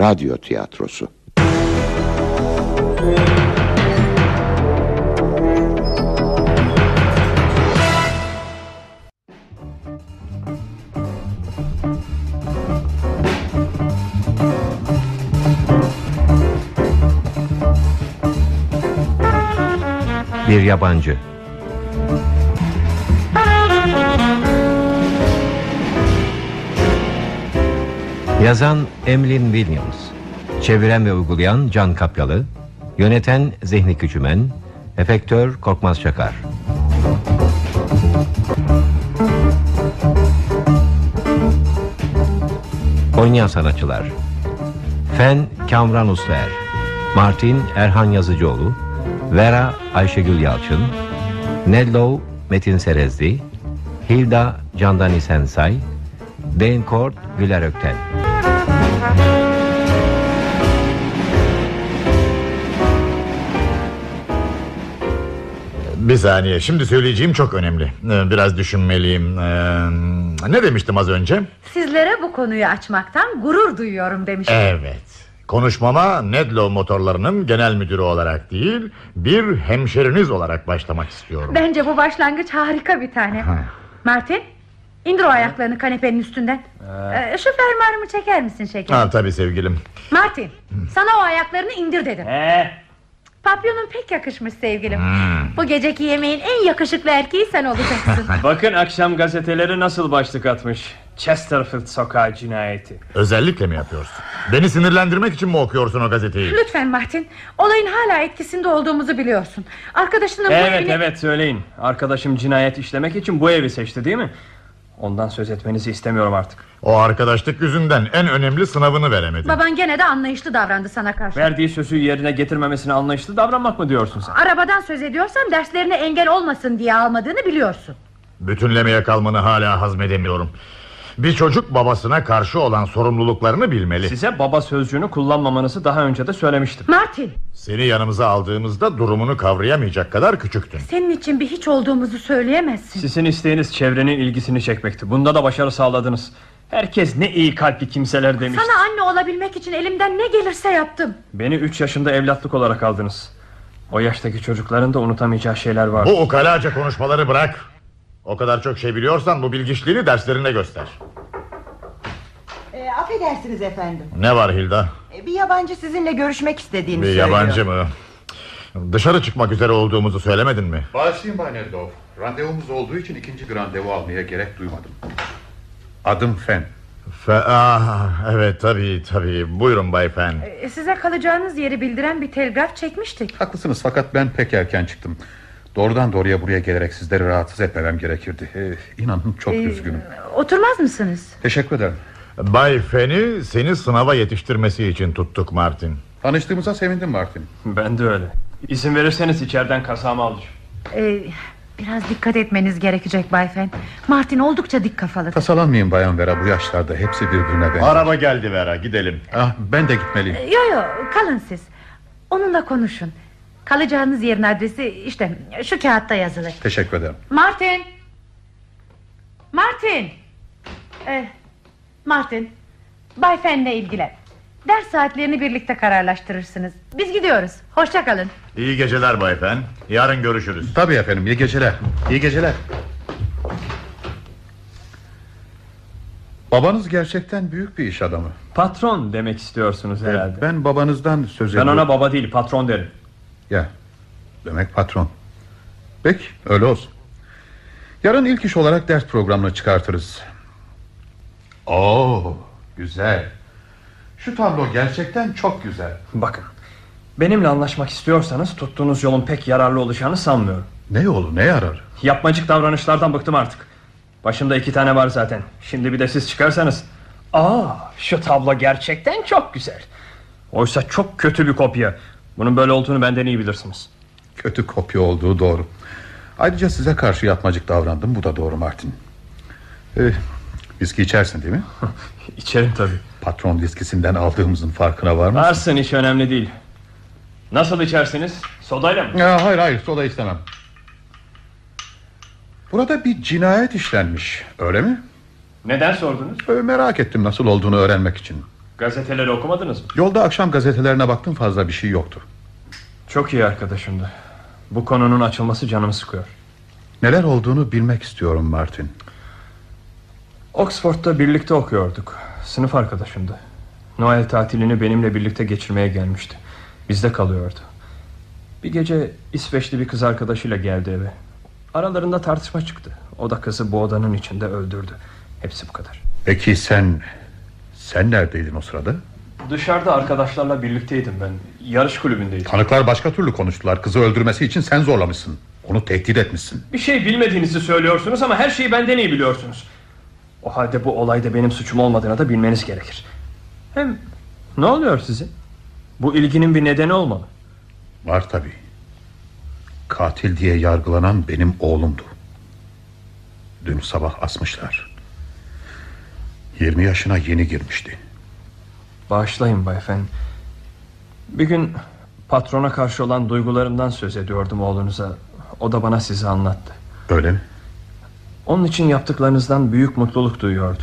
Radyo tiyatrosu. Bir yabancı. Yazan Emlyn Williams. Çeviren ve uygulayan Can Kapyalı. Yöneten Zihni Küçümen. Efektör Korkmaz Çakar. Oynayan sanatçılar. Fen Kamran Usler. Martin Erhan Yazıcıoğlu. Vera Ayşegül Yalçın. Nello Metin Serezli. Hilda Candani Sensay. Beyinkort Güler Ökten. Bir saniye şimdi söyleyeceğim çok önemli Ee, Biraz düşünmeliyim Ee, Ne demiştim az önce Sizlere bu konuyu açmaktan gurur duyuyorum demiştim. Evet Konuşmama Nedlo motorlarının genel müdürü olarak değil Bir hemşeriniz olarak başlamak istiyorum Bence bu başlangıç harika bir tane. Ha. Martin, indir o ayaklarını kanepenin üstünden. Ee, şu fermuarımı çeker misin şekerim? Ha tabii sevgilim Martin, sana o ayaklarını indir dedim. Ee, Papyonun pek yakışmış sevgilim. Hmm. Bu geceki yemeğin en yakışıklı erkeği sen olacaksın. bakın akşam gazeteleri nasıl başlık atmış. Chesterfield sokağı cinayeti. Özellikle mi yapıyorsun Beni sinirlendirmek için mi okuyorsun o gazeteyi Lütfen Martin, olayın hala etkisinde olduğumuzu biliyorsun. Arkadaşının bu Evet evet söyleyin. Arkadaşım cinayet işlemek için bu evi seçti değil mi? Ondan söz etmenizi istemiyorum artık. O arkadaşlık yüzünden en önemli sınavını veremedi Baban gene de anlayışlı davrandı sana karşı. Verdiği sözü yerine getirmemesine anlayışlı davranmak mı diyorsun sen? Arabadan söz ediyorsam derslerine engel olmasın diye almadığını biliyorsun. Bütünlemeye kalmanı hala hazmedemiyorum Bir çocuk babasına karşı olan sorumluluklarını bilmeli Size baba sözcüğünü kullanmamanızı daha önce de söylemiştim. Martin, Seni yanımıza aldığımızda durumunu kavrayamayacak kadar küçüktün senin için bir hiç olduğumuzu söyleyemezsin. Sizin isteğiniz çevrenin ilgisini çekmekti. Bunda da başarı sağladınız. Herkes ne iyi kalpli kimseler demişti. Sana anne olabilmek için elimden ne gelirse yaptım. Beni 3 yaşında evlatlık olarak aldınız. O yaştaki çocukların da unutamayacağı şeyler var. Bu ukalaca konuşmaları bırak O kadar çok şey biliyorsan bu bilgiçliğini derslerinde göster E, affedersiniz efendim. Ne var Hilda E, bir yabancı sizinle görüşmek istediğini Bir söylüyor. yabancı mı Dışarı çıkmak üzere olduğumuzu söylemedin mi Bağışlayın Bay Neldorf. Randevumuz olduğu için ikinci bir randevu almaya gerek duymadım. Adım Fen. Fe ah, Evet tabii tabii Buyurun Bay Fen E, Size kalacağınız yeri bildiren bir telgraf çekmiştik. Haklısınız fakat ben pek erken çıktım. Doğrudan doğruya buraya gelerek sizleri rahatsız etmemem gerekirdi. Ee, inanın çok Ee, üzgünüm. Oturmaz mısınız? Teşekkür ederim. Bay Fen'i seni sınava yetiştirmesi için tuttuk Martin Tanıştığımıza sevindim Martin. Ben de öyle. İzin verirseniz içeriden kasamı alacağım. E, biraz dikkat etmeniz gerekecek Bay Fen. Martin oldukça dik kafalı. Tasalanmayın Bayan Vera bu yaşlarda hepsi birbirine benzer. Araba geldi Vera gidelim Ah, ben de gitmeliyim. E, Yo yo kalın siz. Onunla konuşun. Kalacağınız yerin adresi işte şu kağıtta yazılı. Teşekkür ederim. Martin. Martin. Eh, Martin. Bay Fen'le ilgilen. Ders saatlerini birlikte kararlaştırırsınız. Biz gidiyoruz. Hoşça kalın. İyi geceler Bay Fen Yarın görüşürüz Tabii efendim iyi geceler. İyi geceler. Babanız gerçekten büyük bir iş adamı. Patron demek istiyorsunuz herhalde. Ben babanızdan söz Ben ediyorum. ona baba değil patron derim. Ya demek patron Peki öyle olsun Yarın ilk iş olarak ders programını çıkartırız Oo güzel Şu tablo gerçekten çok güzel Bakın. Benimle anlaşmak istiyorsanız tuttuğunuz yolun pek yararlı olacağını sanmıyorum. Ne yolu ne yarar Yapmacık davranışlardan bıktım artık. Başımda iki tane var zaten. Şimdi bir de siz çıkarsanız. Aa, şu tablo gerçekten çok güzel. Oysa çok kötü bir kopya. Bunun böyle olduğunu benden iyi bilirsiniz. Kötü kopya olduğu doğru Ayrıca size karşı yapmacık davrandım Bu da doğru Martin ee, Viski içersin değil mi? İçerim tabii. Patron viskisinden aldığımızın farkına var mısın? Varsın hiç önemli değil. Nasıl içersiniz? Sodayla mı? Ya, hayır hayır soda istemem Burada bir cinayet işlenmiş öyle mi? Neden sordunuz? Ee, merak ettim nasıl olduğunu öğrenmek için. Gazeteleri okumadınız mı? Yolda akşam gazetelerine baktım fazla bir şey yoktu. Çok iyi arkadaşımdı. Bu konunun açılması canımı sıkıyor. Neler olduğunu bilmek istiyorum Martin. Oxford'da birlikte okuyorduk. Sınıf arkadaşımdı. Noel tatilini benimle birlikte geçirmeye gelmişti. Bizde kalıyordu. Bir gece İsveçli bir kız arkadaşıyla geldi eve. Aralarında tartışma çıktı. O da kızı bu odanın içinde öldürdü. Hepsi bu kadar. Peki sen... Sen neredeydin o sırada? Dışarıda arkadaşlarla birlikteydim ben. Yarış kulübündeydim. Tanıklar başka türlü konuştular. Kızı öldürmesi için sen zorlamışsın. Onu tehdit etmişsin. Bir şey bilmediğinizi söylüyorsunuz ama her şeyi benden iyi biliyorsunuz. O halde bu olayda benim suçum olmadığını da bilmeniz gerekir. Hem ne oluyor size? Bu ilginin bir nedeni olmalı. Var tabii. Katil diye yargılanan benim oğlumdu. Dün sabah asmışlar. 20 yaşına yeni girmişti. Bağışlayın Bay Fen. Bir gün patrona karşı olan duygularımdan söz ediyordum oğlunuza. O da bana sizi anlattı. Öyle mi? Onun için yaptıklarınızdan büyük mutluluk duyuyordu.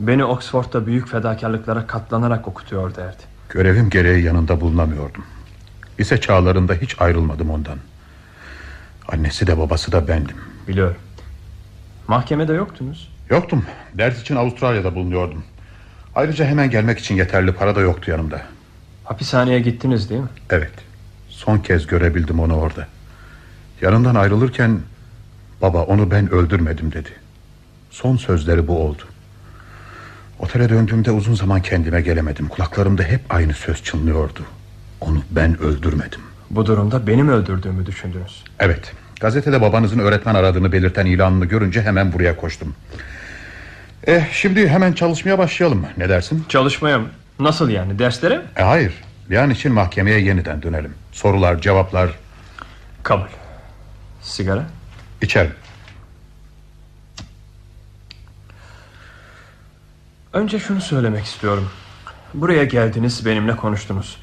Beni Oxford'da büyük fedakarlıklara katlanarak okutuyor derdi. Görevim gereği yanında bulunamıyordum. Lise çağlarında hiç ayrılmadım ondan. Annesi de babası da bendim. Biliyorum. Mahkemede yoktunuz. Yoktum. Ders için Avustralya'da bulunuyordum. Ayrıca hemen gelmek için yeterli para da yoktu yanımda. Hapishaneye gittiniz değil mi? Evet. Son kez görebildim onu orada. Yanından ayrılırken baba onu ben öldürmedim dedi. Son sözleri bu oldu. Otele döndüğümde uzun zaman kendime gelemedim. Kulaklarımda hep aynı söz çınlıyordu. Onu ben öldürmedim. Bu durumda benim öldürdüğümü düşündünüz. Evet. Gazetede babanızın öğretmen aradığını belirten ilanını görünce hemen buraya koştum. Eh şimdi hemen çalışmaya başlayalım. Ne dersin? Çalışmaya mı? Nasıl yani? Derslere mi? E, hayır. An için mahkemeye yeniden dönelim. Sorular, cevaplar. Kabul. Sigara? İçerim. Önce şunu söylemek istiyorum. Buraya geldiniz, benimle konuştunuz.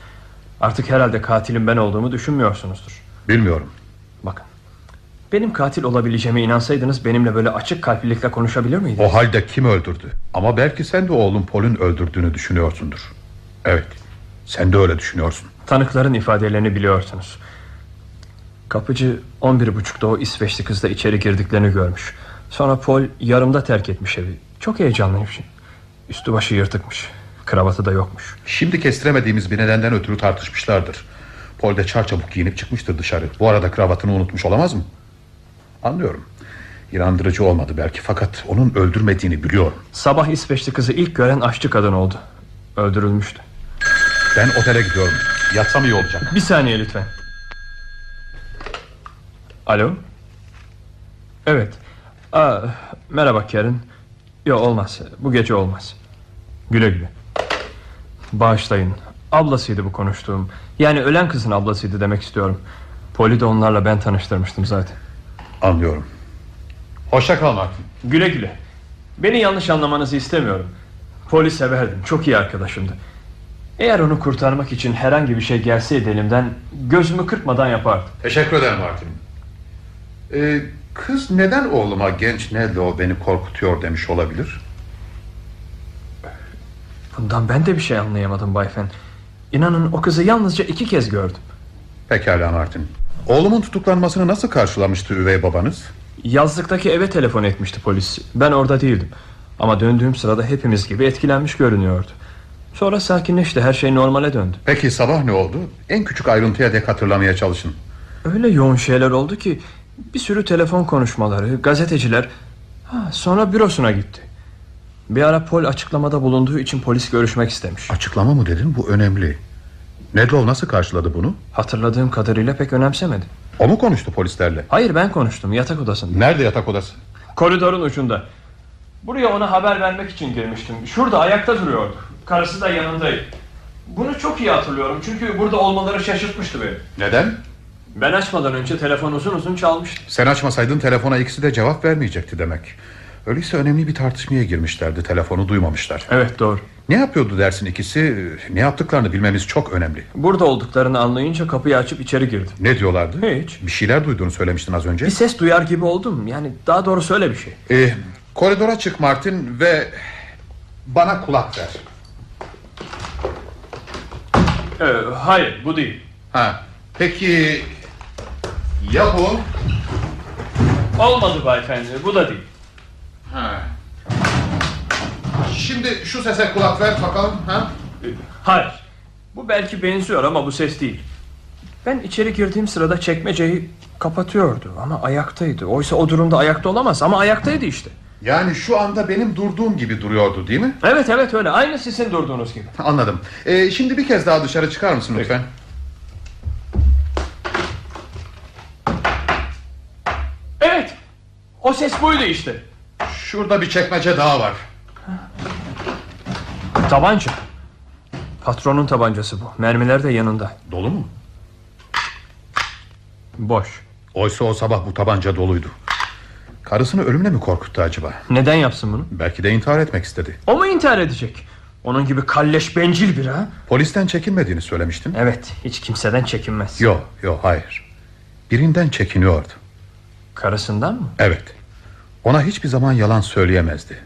Artık herhalde katilin ben olduğumu düşünmüyorsunuzdur. Bilmiyorum. Bakın. Benim katil olabileceğime inansaydınız benimle böyle açık kalplilikle konuşabilir miydiniz? O halde kim öldürdü? Ama belki sen de oğlun Paul'ün öldürdüğünü düşünüyorsundur. Evet. Sen de öyle düşünüyorsun. Tanıkların ifadelerini biliyorsunuz. Kapıcı 11.30'da o İsveçli kızla içeri girdiklerini görmüş. Sonra Paul yarımda terk etmiş evi. Çok heyecanlıymış. Üstü başı yırtıkmış. Kravatı da yokmuş. Şimdi kestiremediğimiz bir nedenden ötürü tartışmışlardır. Paul de çarçabuk giyinip çıkmıştır dışarı. Bu arada kravatını unutmuş olamaz mı? Anlıyorum. İnandırıcı olmadı belki fakat onun öldürmediğini biliyorum. Sabah İsveçli kızı ilk gören aşçı kadın oldu. Öldürülmüştü. Ben otele gidiyorum. Yatsam iyi olacak. Bir saniye lütfen. Alo? Evet. Aa, merhaba Karen. Yok olmaz. Bu gece olmaz. Güle güle. Bağışlayın. Ablasıydı bu konuştuğum. Yani ölen kızın ablasıydı demek istiyorum. Poli de onlarla ben tanıştırmıştım zaten. Anlıyorum. Hoşça kal Martin. Güle güle. Beni yanlış anlamanızı istemiyorum. Poli severdim. Çok iyi arkadaşımdı. Eğer onu kurtarmak için herhangi bir şey gelseydi elimden gözümü kırpmadan yapardım. Teşekkür ederim Martin. Ee, kız neden oğluma genç Nedlo beni korkutuyor demiş olabilir? Bundan ben de bir şey anlayamadım Bay Fen. İnanın o kızı yalnızca iki kez gördüm. Pekala Martin. Oğlumun tutuklanmasını nasıl karşılamıştı üvey babanız? Yazlıktaki eve telefon etmişti polis. Ben orada değildim. Ama döndüğüm sırada hepimiz gibi etkilenmiş görünüyordu. Sonra sakinleşti her şey normale döndü. Peki sabah ne oldu? En küçük ayrıntıya dek hatırlamaya çalışın. Öyle yoğun şeyler oldu ki bir sürü telefon konuşmaları, gazeteciler. Ha, sonra bürosuna gitti. Bir ara Pol açıklamada bulunduğu için polis görüşmek istemiş. Açıklama mı dedin? Bu önemli. Nedlov nasıl karşıladı bunu? Hatırladığım kadarıyla pek önemsemedi. O mu konuştu polislerle? Hayır ben konuştum yatak odasında. Nerede yatak odası? Koridorun ucunda. Buraya ona haber vermek için girmiştim. Şurada ayakta duruyordu. Karısı da yanındaydı. Bunu çok iyi hatırlıyorum çünkü burada olmaları şaşırtmıştı beni. Neden? Ben açmadan önce telefon uzun uzun çalmıştı. Sen açmasaydın telefona ikisi de cevap vermeyecekti demek. Öyleyse önemli bir tartışmaya girmişlerdi Telefonu duymamışlar. Evet doğru. Ne yapıyordu dersin ikisi? Ne yaptıklarını bilmemiz çok önemli. Burada olduklarını anlayınca kapıyı açıp içeri girdim. Ne diyorlardı? Hiç. Bir şeyler duyduğunu söylemiştin az önce. Bir ses duyar gibi oldum. Yani daha doğrusu öyle bir şey. Ee, Koridora çık Martin ve Bana kulak ver. Ee, Hayır bu değil. Ha, Peki Ya bu? Olmadı beyefendi bu da değil ha. Şimdi şu sese kulak ver bakalım ha? Hayır. Bu belki benziyor ama bu ses değil. Ben içeri girdiğim sırada çekmeceyi kapatıyordu Ama ayaktaydı. Oysa o durumda ayakta olamaz ama ayaktaydı işte. Yani şu anda benim durduğum gibi duruyordu değil mi? Evet evet öyle. Aynı sizin durduğunuz gibi. Anladım. Ee, Şimdi bir kez daha dışarı çıkar mısın lütfen? Evet. O ses buydu işte Şurada bir çekmece daha var. Tabanca. Patronun tabancası bu. Mermiler de yanında. Dolu mu? Boş. Oysa o sabah bu tabanca doluydu. Karısını ölümle mi korkuttu acaba? Neden yapsın bunu? Belki de intihar etmek istedi. O mu intihar edecek? Onun gibi kalleş bencil bir ha? Polisten çekinmediğini söylemiştin. Evet hiç kimseden çekinmez. Yok yok hayır. Birinden çekiniyordu. Karısından mı? Evet Ona hiçbir zaman yalan söyleyemezdi.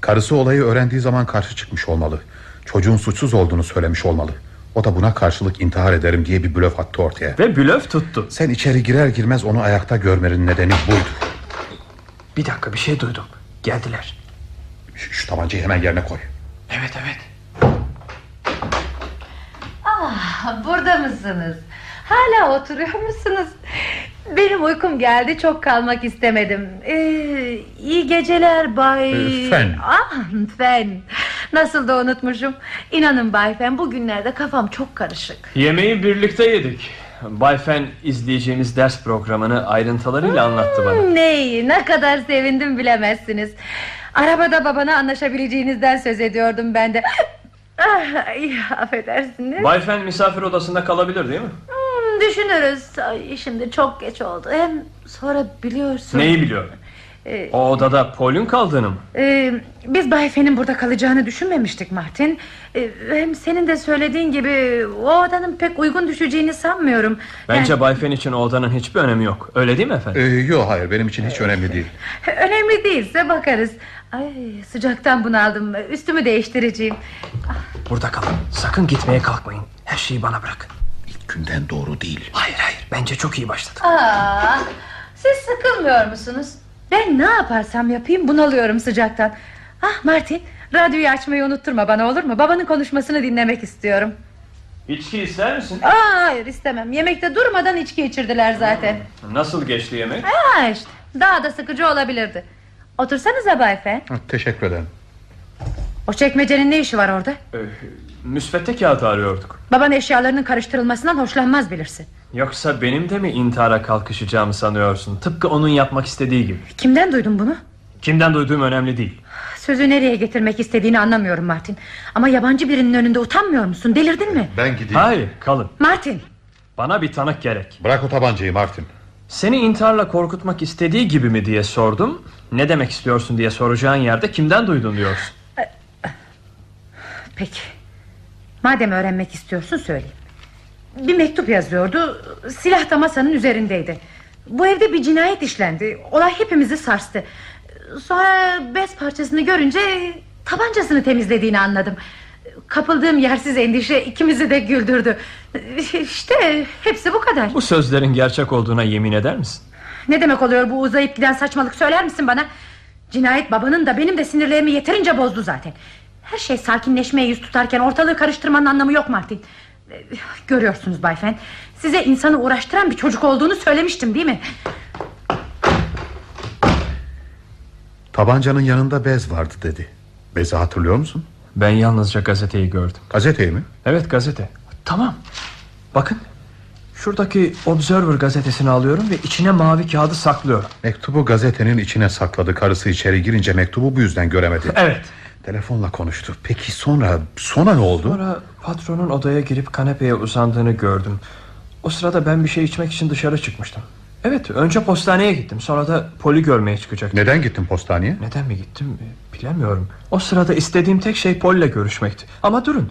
Karısı olayı öğrendiği zaman karşı çıkmış olmalı. Çocuğun suçsuz olduğunu söylemiş olmalı. O da buna karşılık intihar ederim diye bir blöf attı ortaya. Ve blöf tuttu. Sen içeri girer girmez onu ayakta görmenin nedeni buydu. Bir dakika bir şey duydum. Geldiler. Şu, şu tabancayı hemen yerine koy. Evet evet. Ah, burada mısınız? Hala oturuyor musunuz? Benim uykum geldi çok kalmak istemedim. Ee, İyi geceler Bay. Ee, Fen. Ah Fen. Nasıl da unutmuşum. İnanın Bay Fen bugünlerde kafam çok karışık. Yemeği birlikte yedik. Bay Fen izleyeceğimiz ders programını ayrıntılarıyla anlattı bana. Hmm, Neyi? Ne kadar sevindim bilemezsiniz. Arabada babana anlaşabileceğinizden söz ediyordum ben de. Ah, affedersiniz. Bay Fen misafir odasında kalabilir değil mi? Düşünürüz. Ay, Şimdi çok geç oldu. Hem sonra biliyorsun Neyi biliyor Ee, O odada Paul'ün kaldığını mı? Ee, biz Bay Fen'in burada kalacağını düşünmemiştik Martin. Ee, hem senin de söylediğin gibi o odanın pek uygun düşeceğini sanmıyorum. Bence Yani- Bay Fen için o odanın hiçbir önemi yok. Öyle değil mi efendim? Ee, Yok hayır benim için hiç önemli değil. Önemli değilse bakarız. Ay sıcaktan bunaldım. Üstümü değiştireceğim. Burada kalın. Sakın gitmeye kalkmayın. Her şeyi bana bırakın günden doğru değil Hayır hayır bence çok iyi başladı Aa, siz sıkılmıyor musunuz? Ben ne yaparsam yapayım bunalıyorum sıcaktan. Ah Martin radyoyu açmayı unutturma bana olur mu? Babanın konuşmasını dinlemek istiyorum. İçki ister misin? Aa, hayır istemem. Yemekte durmadan içki içirdiler zaten. Nasıl geçti yemek? Ha işte daha da sıkıcı olabilirdi Otursanıza Bay Fen Ha, Teşekkür ederim O çekmecenin ne işi var orada Ee, müsvedde kağıdı arıyorduk. Baban eşyalarının karıştırılmasından hoşlanmaz bilirsin. Yoksa benim de mi intihara kalkışacağımı sanıyorsun? Tıpkı onun yapmak istediği gibi. Kimden duydun bunu? Kimden duyduğum önemli değil. Sözü nereye getirmek istediğini anlamıyorum Martin. Ama yabancı birinin önünde utanmıyor musun? Delirdin mi? Ben gideyim. Hayır kalın. Martin! Bana bir tanık gerek. Bırak o tabancayı Martin. Seni intiharla korkutmak istediği gibi mi diye sordum. Ne demek istiyorsun diye soracağın yerde kimden duydun diyorsun? Peki Madem öğrenmek istiyorsun söyleyeyim. Bir mektup yazıyordu Silah da masanın üzerindeydi. Bu evde bir cinayet işlendi Olay hepimizi sarstı. Sonra bez parçasını görünce Tabancasını temizlediğini anladım. Kapıldığım yersiz endişe ikimizi de güldürdü. İşte hepsi bu kadar. Bu sözlerin gerçek olduğuna yemin eder misin? Ne demek oluyor bu uzayıp giden saçmalık söyler misin bana? Cinayet babanın da benim de sinirlerimi yeterince bozdu zaten Her şey sakinleşmeye yüz tutarken ortalığı karıştırmanın anlamı yok Martin. Görüyorsunuz Bay Fen Size insanı uğraştıran bir çocuk olduğunu söylemiştim değil mi? Tabancanın yanında bez vardı dedi. Bezi hatırlıyor musun? Ben yalnızca gazeteyi gördüm. Gazeteyi mi? Evet gazete. Tamam. Bakın Şuradaki Observer gazetesini alıyorum ve içine mavi kağıdı saklıyorum. Mektubu gazetenin içine sakladı. Karısı içeri girince mektubu bu yüzden göremedi. Evet Telefonla konuştu. Peki sonra sonra ne oldu? Sonra patronun odaya girip kanepeye uzandığını gördüm. O sırada ben bir şey içmek için dışarı çıkmıştım. Evet önce postaneye gittim. Sonra da poli görmeye çıkacaktım Neden gittin postaneye? Neden mi gittim e, bilemiyorum. O sırada istediğim tek şey Pol'le görüşmekti. Ama durun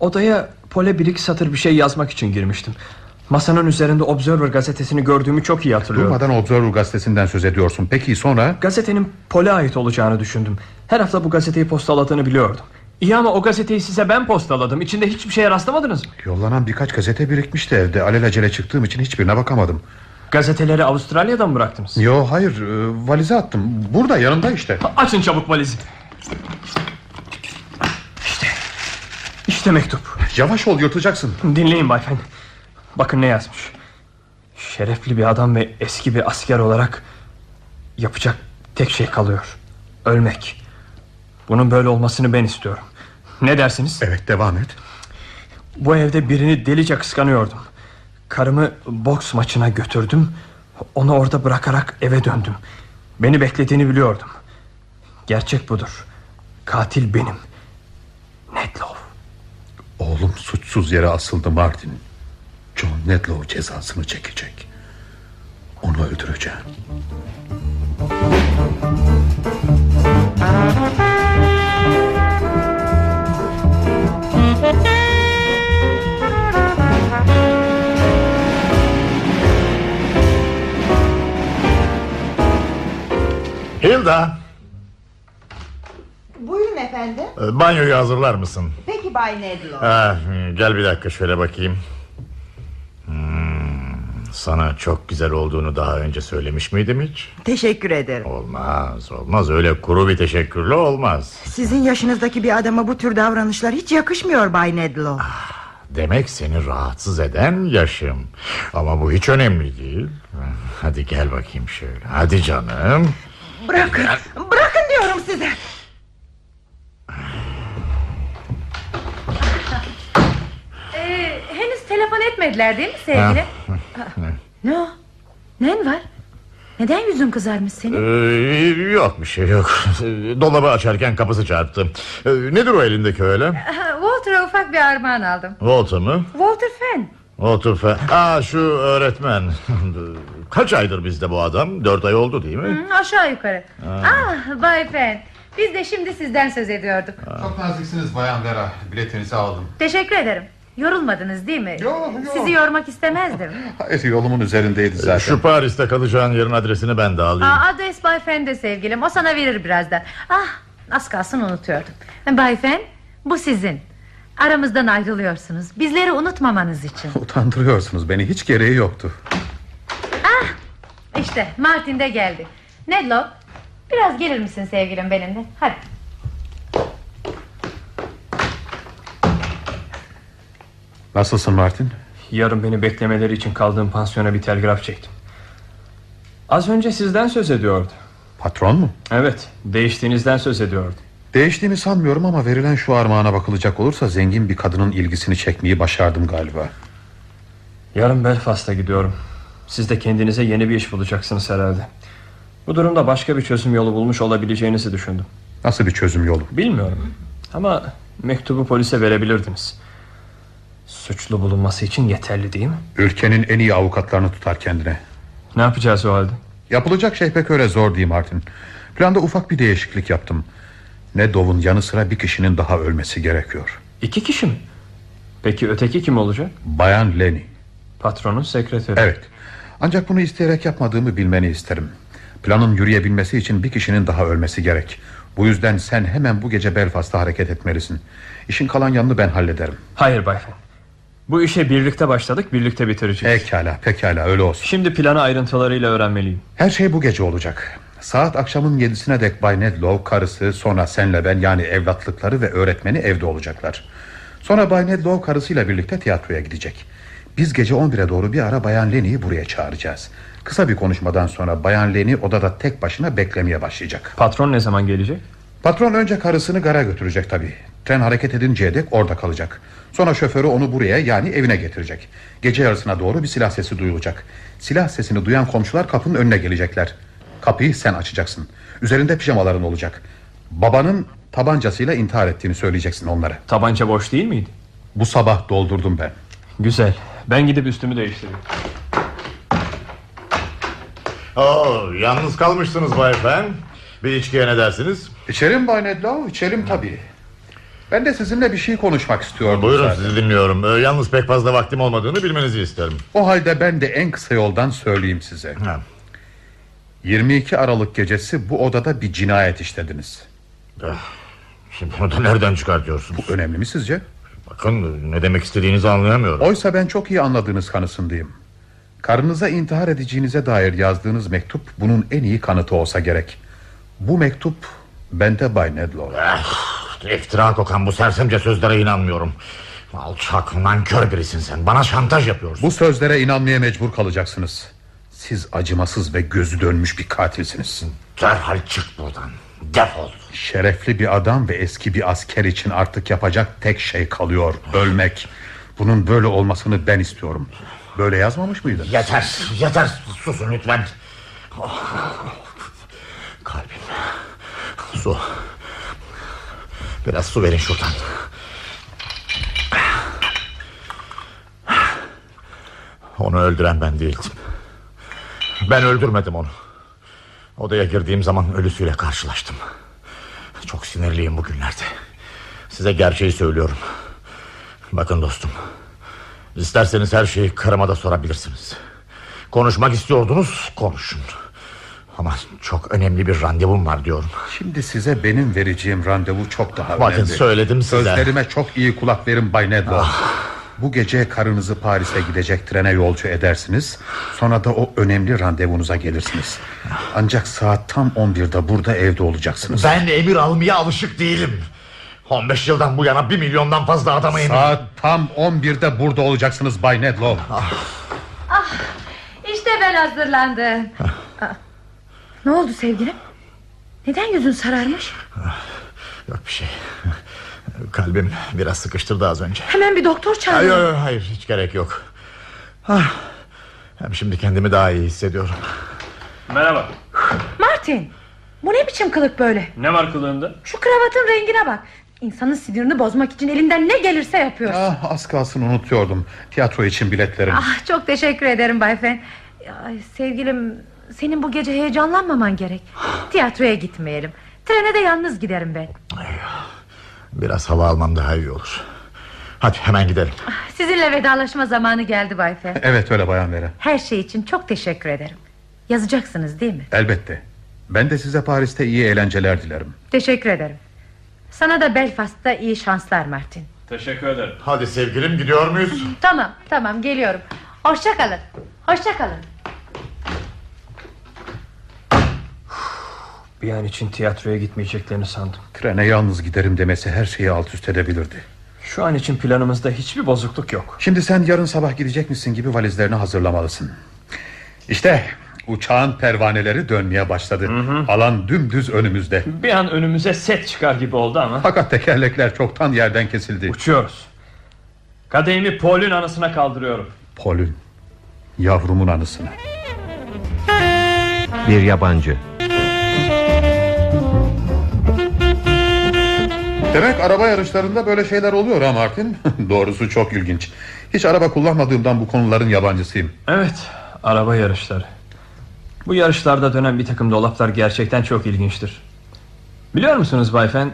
Odaya Pol'e bir iki satır bir şey yazmak için girmiştim. Masanın üzerinde Observer gazetesini gördüğümü çok iyi hatırlıyorum. Durmadan Observer gazetesinden söz ediyorsun. Peki sonra? Gazetenin Pol'e ait olacağını düşündüm Her hafta bu gazeteyi postaladığını biliyordum İyi ama o gazeteyi size ben postaladım İçinde hiçbir şeye rastlamadınız mı? Yollanan birkaç gazete birikmişti evde. Alelacele çıktığım için hiçbirine bakamadım. Gazeteleri Avustralya'dan mı bıraktınız? Yo hayır e, valize attım. Burada yanımda işte. Açın çabuk valizi İşte İşte mektup Yavaş ol yırtacaksın. Dinleyin bayefendi Bakın ne yazmış Şerefli bir adam ve eski bir asker olarak Yapacak tek şey kalıyor Ölmek Bunun böyle olmasını ben istiyorum Ne dersiniz? Evet devam et. Bu evde birini delice kıskanıyordum Karımı boks maçına götürdüm Onu orada bırakarak eve döndüm Beni beklediğini biliyordum Gerçek budur Katil benim Nedlow Oğlum suçsuz yere asıldı Martin. John Nedlow cezasını çekecek. Onu öldüreceğim. Hilda Buyurun efendim. e, banyoyu hazırlar mısın? Peki Bay Nedlow. Ha, gel bir dakika şöyle bakayım. Hmm, sana çok güzel olduğunu daha önce söylemiş miydim hiç? Teşekkür ederim. Olmaz olmaz öyle kuru bir teşekkürle olmaz. Sizin yaşınızdaki bir adama bu tür davranışlar hiç yakışmıyor Bay Nedlow. Demek seni rahatsız eden yaşım. Ama bu hiç önemli değil. Hadi gel bakayım şöyle. Hadi canım. Bırakın. Bırakın diyorum size. Ee, henüz telefon etmediler değil mi sevgili? ne o? Nen var? Neden yüzün kızarmış senin? Ee, yok bir şey yok. Dolabı açarken kapısı çarptı. Ee, nedir o elindeki öyle? Walter'a ufak bir armağan aldım. Walter mı? Walter Fenn. Walter Fe... Aa şu öğretmen. Kaç aydır bizde bu adam? Dört ay oldu değil mi? Hı, aşağı yukarı. Ah Bay Fenn. Biz de şimdi sizden söz ediyorduk. Çok naziksiniz Bayan Vera. Biletinizi aldım. Teşekkür ederim. Yorulmadınız değil mi? Yok, yok. Sizi yormak istemezdim. Hayır yolumun üzerindeydi zaten. Şu Paris'te kalacağın yerin adresini ben de alayım. Aa, adres Bay Fenn'de sevgilim. O sana verir birazdan. Ah az kalsın unutuyordum. Bay Fenn bu sizin. Aramızdan ayrılıyorsunuz. Bizleri unutmamanız için. Utandırıyorsunuz beni hiç gereği yoktu. İşte Martin de geldi. Nedlow biraz gelir misin sevgilim benimle? Hadi. Nasılsın Martin? Yarın beni beklemeleri için kaldığım pansiyona bir telgraf çektim. Az önce sizden söz ediyordu. Patron mu? Evet, değiştiğinizden söz ediyordu. Değiştiğini sanmıyorum ama verilen şu armağana bakılacak olursa zengin bir kadının ilgisini çekmeyi başardım galiba. Yarın Belfast'a gidiyorum. Siz de kendinize yeni bir iş bulacaksınız herhalde. Bu durumda başka bir çözüm yolu bulmuş olabileceğinizi düşündüm. Nasıl bir çözüm yolu? Bilmiyorum. Ama mektubu polise verebilirdiniz. Suçlu bulunması için yeterli değil mi? Ülkenin en iyi avukatlarını tutar kendine. Ne yapacağız o halde? Yapılacak şey pek öyle zor değil Martin. Planda ufak bir değişiklik yaptım. Nedov'un yanı sıra bir kişinin daha ölmesi gerekiyor. İki kişi mi? Peki öteki kim olacak? Bayan Lenny. Patronun sekreteri. Evet. Ancak bunu isteyerek yapmadığımı bilmeni isterim. Planın yürüyebilmesi için bir kişinin daha ölmesi gerek. Bu yüzden sen hemen bu gece Belfast'ta hareket etmelisin. İşin kalan yanını ben hallederim. Hayır Bayfen. Bu işe birlikte başladık, birlikte bitireceğiz. Pekala, pekala öyle olsun. Şimdi planı ayrıntılarıyla öğrenmeliyim. Her şey bu gece olacak. Saat akşamın yedisine dek Bay Nedlow, karısı, sonra senle ben yani evlatlıkları ve öğretmeni evde olacaklar. Sonra Bay Nedlow karısıyla birlikte tiyatroya gidecek. Biz gece 11'e doğru bir ara Bayan Lenny'yi buraya çağıracağız. Kısa bir konuşmadan sonra Bayan Lenny odada tek başına beklemeye başlayacak. Patron ne zaman gelecek? Patron önce karısını gara götürecek tabii. Tren hareket edinceye dek orada kalacak. Sonra şoförü onu buraya yani evine getirecek. Gece yarısına doğru bir silah sesi duyulacak. Silah sesini duyan komşular kapının önüne gelecekler. Kapıyı sen açacaksın. Üzerinde pijamaların olacak. Babanın tabancasıyla intihar ettiğini söyleyeceksin onlara. Tabanca boş değil miydi? Bu sabah doldurdum ben. Güzel. Ben gidip üstümü değiştireyim. Oo, yalnız kalmışsınız Bay Fen. Bir içkiye ne dersiniz? İçerim Bay Nedlow içerim tabii Ben de sizinle bir şey konuşmak istiyordum Buyurun zaten. sizi dinliyorum ee, Yalnız pek fazla vaktim olmadığını bilmenizi isterim O halde ben de en kısa yoldan söyleyeyim size ha. 22 Aralık gecesi bu odada bir cinayet işlediniz Şimdi bunu da nereden çıkartıyorsunuz? Bu önemli mi sizce? Bakın ne demek istediğinizi anlayamıyorum. Oysa ben çok iyi anladığınız kanısındayım. Karınıza intihar edeceğinize dair yazdığınız mektup Bunun en iyi kanıtı olsa gerek. Bu mektup bende Bay Nedlow. Ah, İftira kokan bu sersemce sözlere inanmıyorum. Alçak nankör birisin sen. Bana şantaj yapıyorsun. Bu sözlere inanmaya mecbur kalacaksınız. Siz acımasız ve gözü dönmüş bir katilsiniz Derhal çık buradan. Defol. Şerefli bir adam ve eski bir asker için artık yapacak tek şey kalıyor Ölmek. Bunun böyle olmasını ben istiyorum. Böyle yazmamış mıydın? Yeter yeter. Susun lütfen. Oh, Kalbim. Su. Biraz su verin şuradan. Onu öldüren ben değildim. Ben öldürmedim onu Odaya girdiğim zaman ölüsüyle karşılaştım. Çok sinirliyim bugünlerde. Size gerçeği söylüyorum. Bakın dostum İsterseniz her şeyi karıma da sorabilirsiniz. Konuşmak istiyordunuz konuşun. Ama çok önemli bir randevum var diyorum. Şimdi size benim vereceğim randevu çok daha Bakın önemli. söyledim size. Sözlerime çok iyi kulak verin Bay Nedlow Bu gece karınızı Paris'e gidecek trene yolcu edersiniz Sonra da o önemli randevunuza gelirsiniz Ancak saat tam 11'de burada evde olacaksınız Ben emir almaya alışık değilim 15 yıldan bu yana bir milyondan fazla adama emir Saat tam 11'de burada olacaksınız Bay Nedlow İşte ben hazırlandım. Aa, ne oldu sevgilim? Neden yüzün sararmış? Yok bir şey Kalbim biraz sıkıştırdı az önce Hemen bir doktor çağırın. Hayır, hayır hiç gerek yok ah, Hem şimdi kendimi daha iyi hissediyorum Merhaba. Martin, bu ne biçim kılık böyle? Ne var kılığında? Şu kravatın rengine bak. İnsanın sinirini bozmak için elinden ne gelirse yapıyor. ah, Az kalsın unutuyordum Tiyatro için biletlerim Ah, çok teşekkür ederim Bay Fen. Ay, sevgilim, senin bu gece heyecanlanmaman gerek. Tiyatroya gitmeyelim. Trene de yalnız giderim ben. Biraz hava almam daha iyi olur Hadi hemen gidelim Sizinle vedalaşma zamanı geldi Bay Fen. Evet öyle Bayan Vera Her şey için çok teşekkür ederim. Yazacaksınız değil mi? Elbette Ben de size Paris'te iyi eğlenceler dilerim Teşekkür ederim. Sana da Belfast'ta iyi şanslar Martin. Teşekkür ederim. Hadi sevgilim gidiyor muyuz? Tamam, tamam geliyorum. Hoşça kalın. Hoşça kalın. Bir an için tiyatroya gitmeyeceklerini sandım. Trene yalnız giderim demesi her şeyi alt üst edebilirdi Şu an için planımızda hiçbir bozukluk yok. Şimdi sen yarın sabah gidecekmişsin gibi valizlerini hazırlamalısın İşte uçağın pervaneleri dönmeye başladı Alan dümdüz önümüzde Bir an önümüze set çıkar gibi oldu ama Fakat tekerlekler çoktan yerden kesildi uçuyoruz. Kadehimi Paul'ün anısına kaldırıyorum. Polün Yavrumun anısına Bir yabancı. Demek araba yarışlarında böyle şeyler oluyor ha Martin Doğrusu çok ilginç Hiç araba kullanmadığımdan bu konuların yabancısıyım Evet, araba yarışları. Bu yarışlarda dönen bir takım dolaplar gerçekten çok ilginçtir. Biliyor musunuz Bay Fen?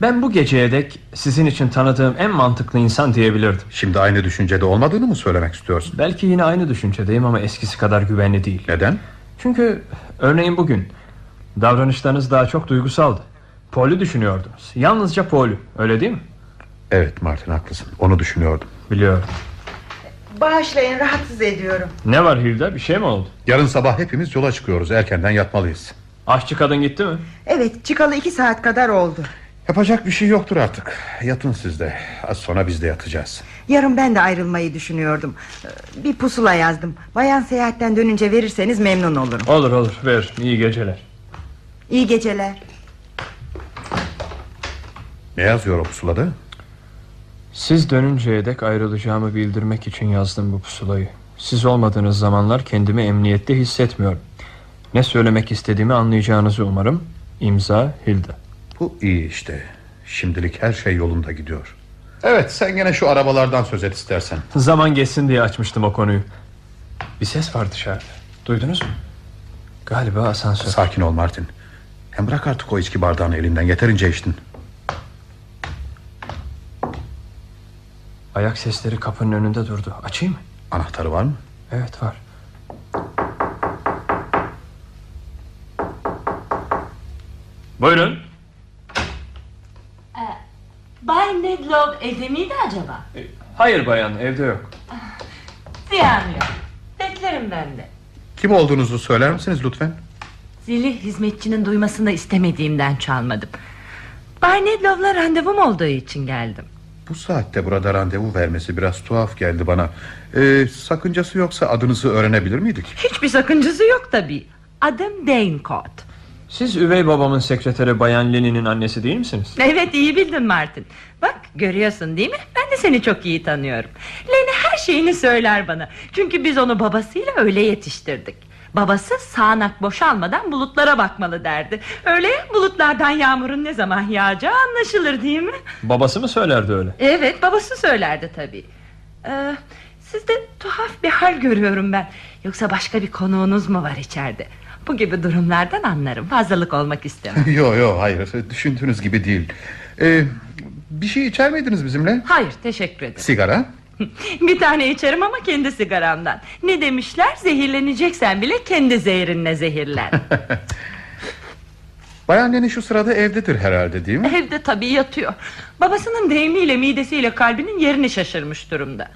Ben bu geceye dek sizin için tanıdığım en mantıklı insan diyebilirdim. Şimdi aynı düşüncede olmadığını mı söylemek istiyorsun Belki yine aynı düşüncedeyim ama eskisi kadar güvenli değil. Neden Çünkü örneğin bugün davranışlarınız daha çok duygusaldı. Paul'ü düşünüyordunuz. Yalnızca Paul'ü. Öyle değil mi? Evet Martin haklısın onu düşünüyordum Biliyorum. Bağışlayın rahatsız ediyorum. Ne var Hilda? Bir şey mi oldu? Yarın sabah hepimiz yola çıkıyoruz erkenden yatmalıyız Aşçı kadın gitti mi? Evet çıkalı iki saat kadar oldu. Yapacak bir şey yoktur artık Yatın siz de Az sonra biz de yatacağız Yarın ben de ayrılmayı düşünüyordum. Ee, Bir pusula yazdım. Bayan seyahatten dönünce verirseniz memnun olurum. Olur olur ver. İyi geceler. İyi geceler. Ne yazıyor o pusulada Siz dönünceye dek ayrılacağımı bildirmek için yazdım bu pusulayı. Siz olmadığınız zamanlar kendimi emniyette hissetmiyorum. Ne söylemek istediğimi anlayacağınızı umarım. İmza Hilda. Bu iyi işte Şimdilik her şey yolunda gidiyor Evet sen gene şu arabalardan söz et istersen Zaman geçsin diye açmıştım o konuyu. Bir ses var dışarıda. Duydunuz mu? Galiba asansör. Sakin ol Martin. Hem bırak artık o içki bardağını elinden yeterince içtin. Ayak sesleri kapının önünde durdu. Açayım mı? Anahtarı var mı? Evet var. Buyurun. Bay Nedlov evde miydi acaba? E, Hayır bayan evde yok. Ziyan yok. Beklerim ben de. Kim olduğunuzu söyler misiniz lütfen? Zili hizmetçinin duymasını istemediğimden çalmadım. Bay Nedlov'la randevum olduğu için geldim. Bu saatte burada randevu vermesi biraz tuhaf geldi bana. Ee, sakıncası yoksa adınızı öğrenebilir miydik? Hiçbir sakıncası yok tabii. Adım Danecourt. Siz üvey babamın sekreteri bayan Lenin'in annesi değil misiniz? Evet iyi bildin Martin. Bak görüyorsun değil mi? Ben de seni çok iyi tanıyorum. Leni her şeyini söyler bana. Çünkü biz onu babasıyla öyle yetiştirdik. Babası sağanak boşalmadan bulutlara bakmalı derdi. Öyle bulutlardan yağmurun ne zaman yağacağı anlaşılır değil mi? Babası mı söylerdi öyle? Evet babası söylerdi tabii. Ee, sizde tuhaf bir hal görüyorum ben. Yoksa başka bir konuğunuz mu var içeride? Bu gibi durumlardan anlarım. Fazlalık olmak istemem. Yo yo hayır düşündüğünüz gibi değil. Ee, bir şey içer miydiniz bizimle? Hayır teşekkür ederim. Sigara? Bir tane içerim ama kendi sigaramdan. Ne demişler? Zehirleneceksen bile kendi zehrinle zehirlen. Bayan Leni şu sırada evdedir herhalde değil mi? Evde tabii yatıyor. Babasının deyimiyle midesiyle kalbinin yerini şaşırmış durumda.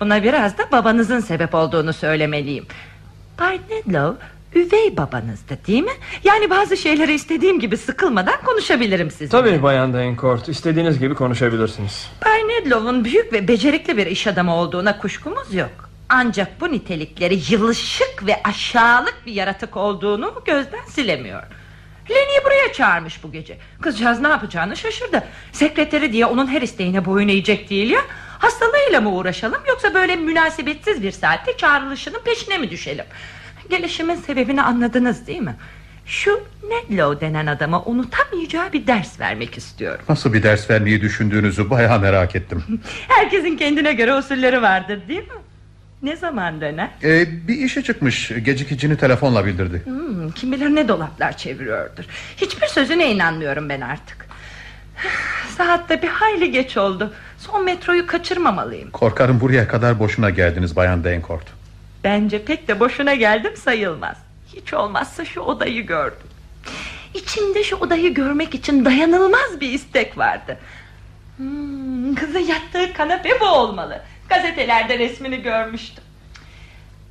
Buna biraz da babanızın sebep olduğunu söylemeliyim. Bay Nedlow üvey babanızdı değil mi? Yani bazı şeyleri istediğim gibi sıkılmadan konuşabilirim sizinle. Tabii bayan Daincourt istediğiniz gibi konuşabilirsiniz. Bay Nedlow'un büyük ve becerikli bir iş adamı olduğuna kuşkumuz yok. Ancak bu nitelikleri yılışık ve aşağılık bir yaratık olduğunu gözden silemiyor. Leni'yi buraya çağırmış bu gece. Kızcağız ne yapacağını şaşırdı. Sekreteri diye onun her isteğine boyun eğecek değil ya. Hastalığıyla mı uğraşalım yoksa böyle münasebetsiz bir saatte çağrılışının peşine mi düşelim? Gelişimin sebebini anladınız değil mi? Şu Nedlow denen adama unutamayacağı bir ders vermek istiyorum. Nasıl bir ders vermeyi düşündüğünüzü bayağı merak ettim. Herkesin kendine göre usulleri vardır değil mi? Ne zaman döner? Ee, bir işe çıkmış gecikicini telefonla bildirdi. Hmm, kim bilir ne dolaplar çeviriyordur. Hiçbir sözüne inanmıyorum ben artık. Saatte bir hayli geç oldu. Son metroyu kaçırmamalıyım. Korkarım buraya kadar boşuna geldiniz Bayan Daincourt. Bence pek de boşuna geldim sayılmaz. Hiç olmazsa şu odayı gördüm. İçimde şu odayı görmek için dayanılmaz bir istek vardı. Hmm, kızın yattığı kanepe bu olmalı. Gazetelerde resmini görmüştüm.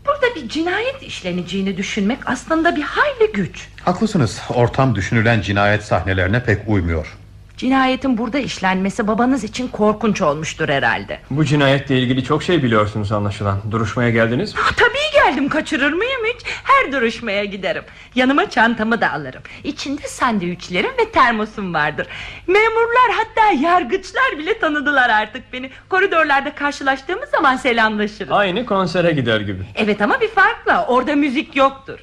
Burada bir cinayet işleneceğini düşünmek aslında bir hayli güç. Haklısınız ortam düşünülen cinayet sahnelerine pek uymuyor. Cinayetin burada işlenmesi babanız için korkunç olmuştur herhalde. Bu cinayetle ilgili çok şey biliyorsunuz anlaşılan. Duruşmaya geldiniz mi? Ah, tabii geldim kaçırır mıyım hiç? Her duruşmaya giderim. Yanıma çantamı da alırım. İçinde sandviçlerim ve termosum vardır. Memurlar hatta yargıçlar bile tanıdılar artık beni. Koridorlarda karşılaştığımız zaman selamlaşırız. Aynı konsere gider gibi. Evet ama bir farkla orada müzik yoktur.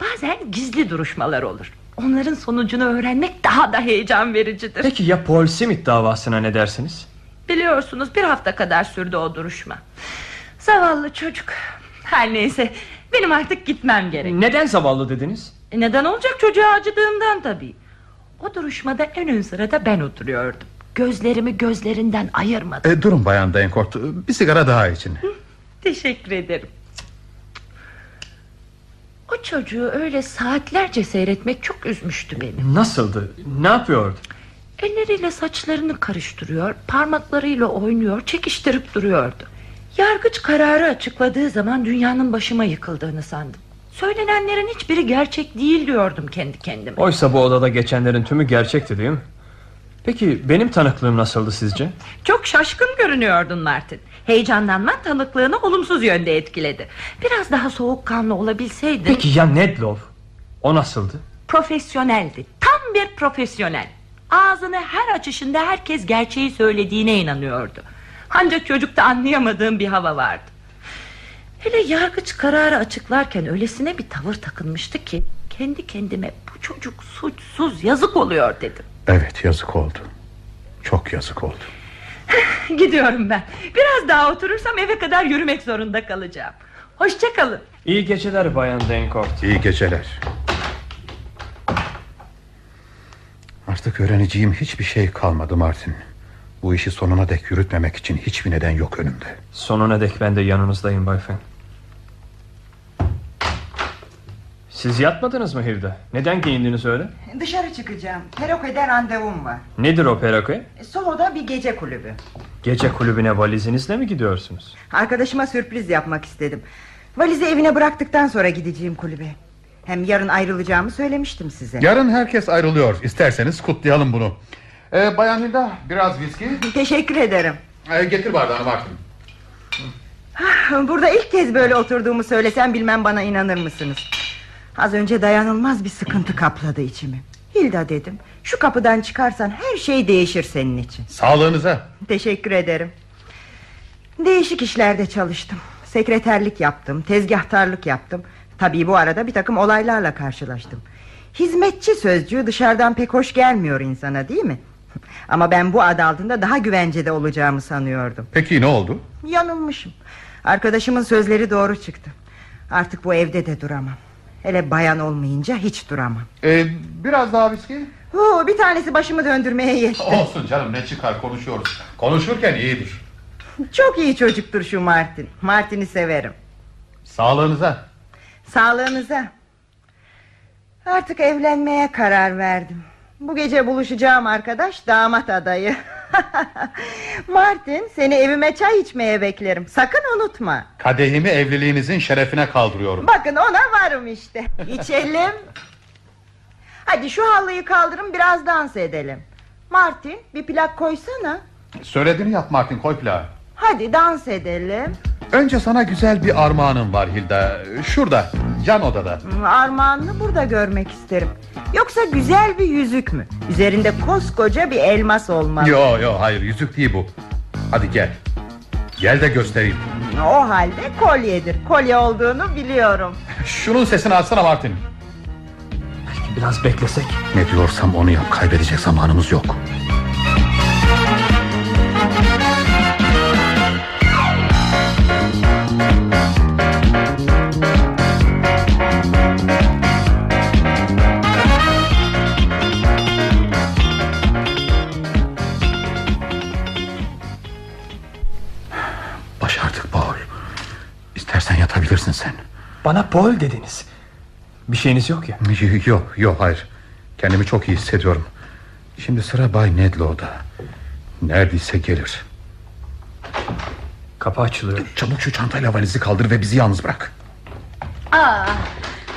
Bazen gizli duruşmalar olur. Onların sonucunu öğrenmek daha da heyecan vericidir. Peki ya Paul Smith davasına ne dersiniz? Biliyorsunuz bir hafta kadar sürdü o duruşma. Zavallı çocuk. Her neyse benim artık gitmem gerek. Neden zavallı dediniz? E, Neden olacak çocuğa acıdığımdan tabii. O duruşmada en ön sırada ben oturuyordum. Gözlerimi gözlerinden ayırmadım. E, durun Bayan Daincourt bir sigara daha için. Teşekkür ederim. Çocuğu öyle saatlerce seyretmek çok üzmüştü beni. Nasıldı? Ne yapıyordu? Elleriyle saçlarını karıştırıyor, parmaklarıyla oynuyor, çekiştirip duruyordu. Yargıç kararı açıkladığı zaman dünyanın başıma yıkıldığını sandım. Söylenenlerin hiçbiri gerçek değil diyordum kendi kendime. Oysa bu odada geçenlerin tümü gerçekti değil mi? Peki benim tanıklığım nasıldı sizce? Çok şaşkın görünüyordun Martin. Heyecanlanman tanıklığını olumsuz yönde etkiledi. Biraz daha soğukkanlı olabilseydin... Peki ya Nedlov? O nasıldı? Profesyoneldi. Tam bir profesyonel. Ağzını her açışında herkes gerçeği söylediğine inanıyordu. Ancak çocukta anlayamadığım bir hava vardı. Hele yargıç kararı açıklarken öylesine bir tavır takınmıştı ki... ...kendi kendime bu çocuk suçsuz yazık oluyor dedim. Evet yazık oldu. Çok yazık oldu. Gidiyorum ben. Biraz daha oturursam eve kadar yürümek zorunda kalacağım. Hoşçakalın. İyi geceler Bayan Dencourt. İyi geceler. Artık öğreneceğim hiçbir şey kalmadı Martin. Bu işi sonuna dek yürütmemek için hiçbir neden yok önümde. Sonuna dek ben de yanınızdayım Bay. Siz yatmadınız mı Hilda? Neden giyindiniz öyle? Dışarı çıkacağım. Peroke'de randevum var. Nedir o perakı? Solo'da bir gece kulübü. Gece kulübüne valizinizle mi gidiyorsunuz? Arkadaşıma sürpriz yapmak istedim. Valizi evine bıraktıktan sonra gideceğim kulübe. Hem yarın ayrılacağımı söylemiştim size. Yarın herkes ayrılıyor. İsterseniz kutlayalım bunu. Ee, Bayan Hilda biraz viski. Teşekkür ederim. Ee, getir bardağını Martin. Burada ilk kez böyle oturduğumu söylesem bilmem bana inanır mısınız? Az önce dayanılmaz bir sıkıntı kapladı içimi. Hilda dedim. Şu kapıdan çıkarsan her şey değişir senin için. Sağlığınıza. Teşekkür ederim. Değişik işlerde çalıştım. Sekreterlik yaptım, tezgahtarlık yaptım. Tabii bu arada bir takım olaylarla karşılaştım. Hizmetçi sözcüğü dışarıdan pek hoş gelmiyor insana değil mi? Ama ben bu adı altında daha güvencede olacağımı sanıyordum. Peki ne oldu? Yanılmışım. Arkadaşımın sözleri doğru çıktı. Artık bu evde de duramam. Hele bayan olmayınca hiç duramam. Ee, biraz daha viski. Oo, bir tanesi başımı döndürmeye yetti. Olsun canım ne çıkar konuşuyoruz. Konuşurken iyidir. Çok iyi çocuktur şu Martin. Martin'i severim. Sağlığınıza. Sağlığınıza. Artık evlenmeye karar verdim. Bu gece buluşacağım arkadaş damat adayı. Martin seni evime çay içmeye beklerim. Sakın unutma. Kadehimi evliliğinizin şerefine kaldırıyorum. Bakın ona varım işte. İçelim. Hadi şu halıyı kaldırın biraz dans edelim. Martin bir plak koysana. Söylediğini yap Martin koy plağı. Hadi dans edelim. Önce sana güzel bir armağanım var Hilda. Şurada, yan odada. Armağanını burada görmek isterim. Yoksa güzel bir yüzük mü? Üzerinde koskoca bir elmas olmalı. Yo yo hayır yüzük değil bu. Hadi gel. Gel de göstereyim. O halde kolyedir. Kolye olduğunu biliyorum. Şunun sesini açsana Martin. Biraz beklesek. Ne diyorsam onu yap. Kaybedecek zamanımız yok. Bana Paul dediniz. Bir şeyiniz yok ya. Yok yok hayır. Kendimi çok iyi hissediyorum. Şimdi sıra Bay Nedlow'da. Neredeyse gelir. Kapı açılıyor. Çabuk şu çantayla valizi kaldır ve bizi yalnız bırak. Aa,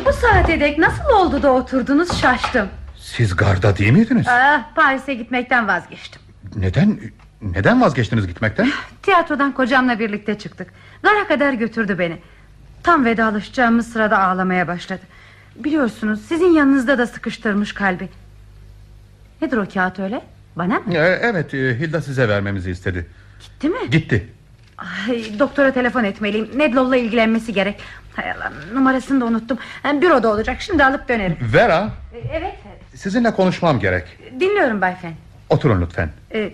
bu saate dek nasıl oldu da oturdunuz şaştım. Siz garda değil miydiniz? Aa, Paris'e gitmekten vazgeçtim. Neden neden vazgeçtiniz gitmekten? Tiyatrodan kocamla birlikte çıktık. Gara kadar götürdü beni. Tam vedalaşacağımız sırada ağlamaya başladı. Biliyorsunuz sizin yanınızda da sıkıştırmış kalbi. Nedir o kağıt öyle? Bana mı? Ee, evet e, Hilda size vermemizi istedi. Gitti mi? Gitti. Ay, doktora telefon etmeliyim. Nedlow'la ilgilenmesi gerek. Hay Allah, numarasını da unuttum. Yani büroda olacak. Şimdi alıp dönerim. Vera Evet. sizinle konuşmam gerek. Dinliyorum Bay Fen. Oturun lütfen. Ee,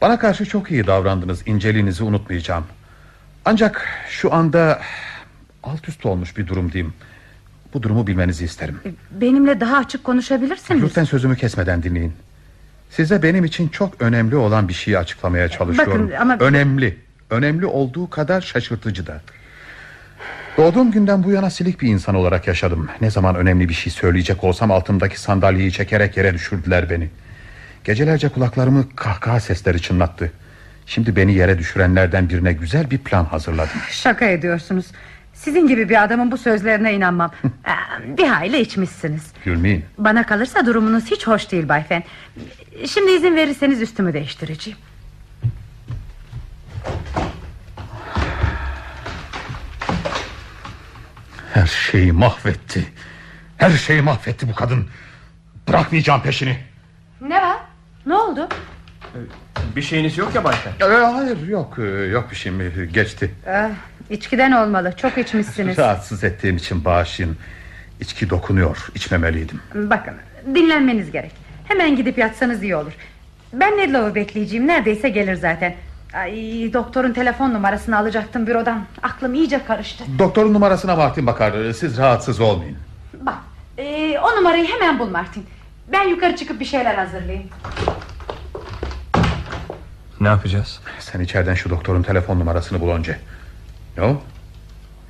Bana karşı çok iyi davrandınız. İnceliğinizi unutmayacağım. Ancak şu anda alt üst olmuş bir durumdayım. Bu durumu bilmenizi isterim. benimle daha açık konuşabilirsiniz. Lütfen sözümü kesmeden dinleyin. Size benim için çok önemli olan bir şeyi açıklamaya çalışıyorum. Bakın ama- Önemli. Önemli olduğu kadar şaşırtıcı da. Doğduğum günden bu yana silik bir insan olarak yaşadım. Ne zaman önemli bir şey söyleyecek olsam altımdaki sandalyeyi çekerek yere düşürdüler beni. Gecelerce kulaklarımı kahkaha sesleri çınlattı. Şimdi beni yere düşürenlerden birine güzel bir plan hazırladım. Şaka ediyorsunuz. Sizin gibi bir adamın bu sözlerine inanmam. Ee, bir hayli içmişsiniz. Gülmeyin. Bana kalırsa durumunuz hiç hoş değil Bay Fen. Şimdi izin verirseniz üstümü değiştireceğim. Her şeyi mahvetti. Her şeyi mahvetti bu kadın. Bırakmayacağım peşini. Ne var? Ne oldu? Bir şeyiniz yok ya Bayfen. Ee, hayır yok e, yok bir şeyim e, geçti. Ah, içkiden olmalı. Çok içmişsiniz. Rahatsız ettiğim için bağışlayın. İçki dokunuyor. içmemeliydim. Bakın dinlenmeniz gerek. Hemen gidip yatsanız iyi olur. Ben Nedlow'u bekleyeceğim. Neredeyse gelir zaten. Ay, doktorun telefon numarasını alacaktım bürodan. Aklım iyice karıştı. Doktorun numarasına Martin bakar. Siz rahatsız olmayın. Bak e, o numarayı hemen bul Martin. Ben yukarı çıkıp bir şeyler hazırlayayım. Ne yapacağız? Sen içeriden şu doktorun telefon numarasını bul önce. Ne o?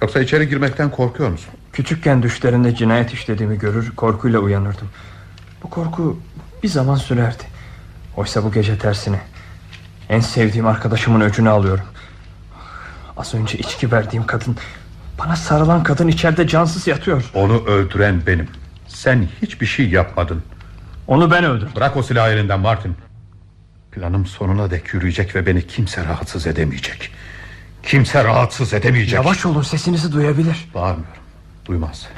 Yoksa içeri girmekten korkuyor musun? Küçükken düşlerinde cinayet işlediğimi görür korkuyla uyanırdım. Bu korku bir zaman sürerdi. Oysa bu gece tersine. En sevdiğim arkadaşımın öcünü alıyorum. Az önce içki verdiğim kadın... ...bana sarılan kadın içeride cansız yatıyor. Onu öldüren benim. Sen hiçbir şey yapmadın. Onu ben öldürdüm. Bırak o silahı elinden Martin. Planım sonuna dek yürüyecek ve beni kimse rahatsız edemeyecek. Kimse rahatsız edemeyecek. Yavaş olun sesinizi duyabilir. Bağırmıyorum. Duymaz.